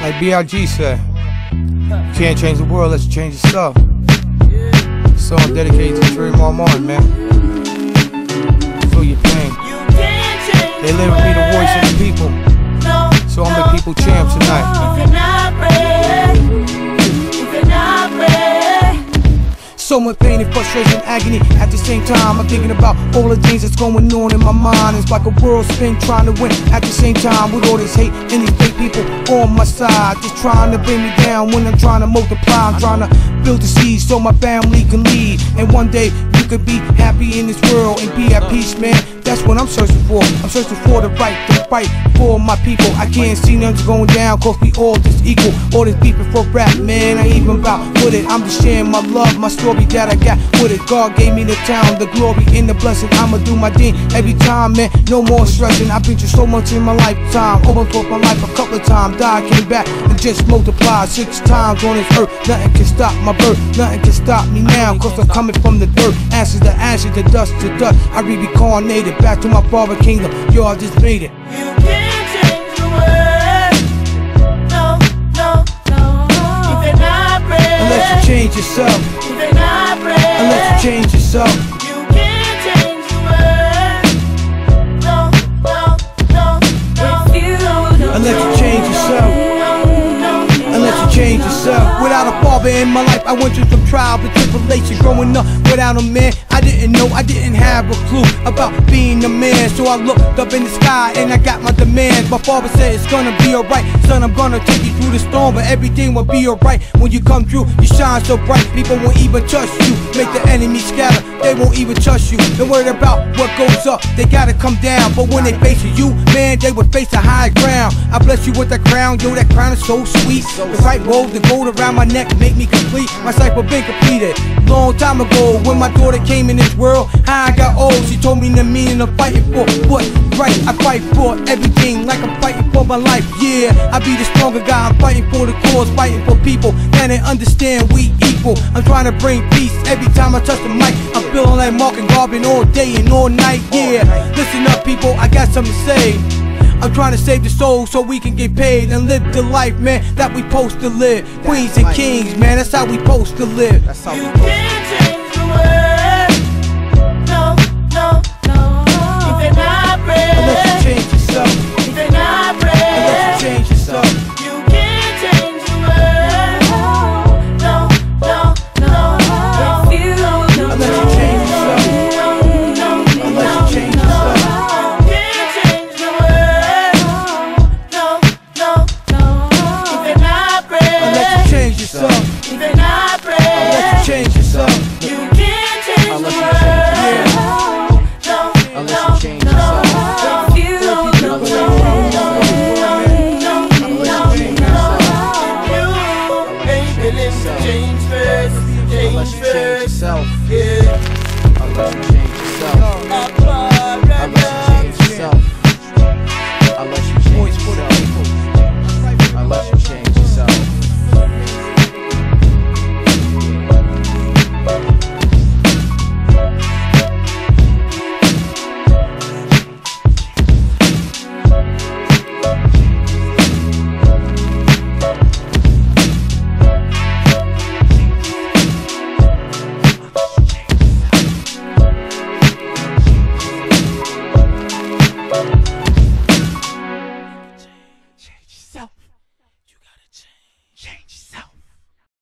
Like B. I. G. said, can't change the world, let's change yourself. So I'm dedicated to Trey Martin, man. Feel your pain. They live with me the voice of the people. So much pain and frustration, agony. At the same time, I'm thinking about all the things that's going on in my mind. It's like a world spin trying to win. At the same time, with all this hate and these fake people on my side, just trying to bring me down when I'm trying to multiply. I'm trying to build the seeds so my family can lead. And one day could be happy in this world and be at peace, man. That's what I'm searching for. I'm searching for the right, to fight for my people. I can't see nothing going down, cause we all just equal. All this beefing for rap, man. I even about with it. I'm just sharing my love, my story that I got with it. God gave me the town, the glory and the blessing. I'ma do my thing every time, man. No more stressing. I've been through so much in my lifetime. Almost my life a couple of times. Died, came back, just multiply six times on this earth. Nothing can stop my birth. Nothing can stop me now, cause I'm coming from the dirt. Ashes to ashes, to dust to dust. I reincarnated back to my father kingdom. Yo, I just made it. You can't change the world. No, no, no. If you're not ready. Unless you change yourself. If you're not ready. Unless you change yourself. Without a father in my life, I went through some trials and tribulation. Growing up without a man, I didn't know, I didn't have a clue about being a man. So I looked up in the sky and I got my demands. My father said it's gonna be alright, son. I'm gonna take you through the storm, but everything will be alright when you come through. You shine so bright, people won't even trust you. Make the enemy scatter, they won't even trust you. Don't worry about what goes up, they gotta come down. But when they face you, man, they would face a high ground. I bless you with that crown, yo, that crown is so sweet. The right robe, the gold around my neck make me complete. My cycle been completed long time ago when my daughter came in this world. How I got old, she told me the meaning of fighting for what right. I fight for everything like I'm fighting for my life. Yeah, I be the stronger guy. I'm fighting for the cause, fighting for people. Can they understand we equal? I'm trying to bring peace every time I touch the mic. I'm feeling like Marcus Garvey all day and all night. Yeah, listen up, people. I got something to say. I'm trying to save the soul so we can get paid and live the life, man, that we supposed to live. Queens and kings, man, that's how we supposed to live. That's how we supposed to can't Unless you change yourself. Yeah. Unless you change yourself.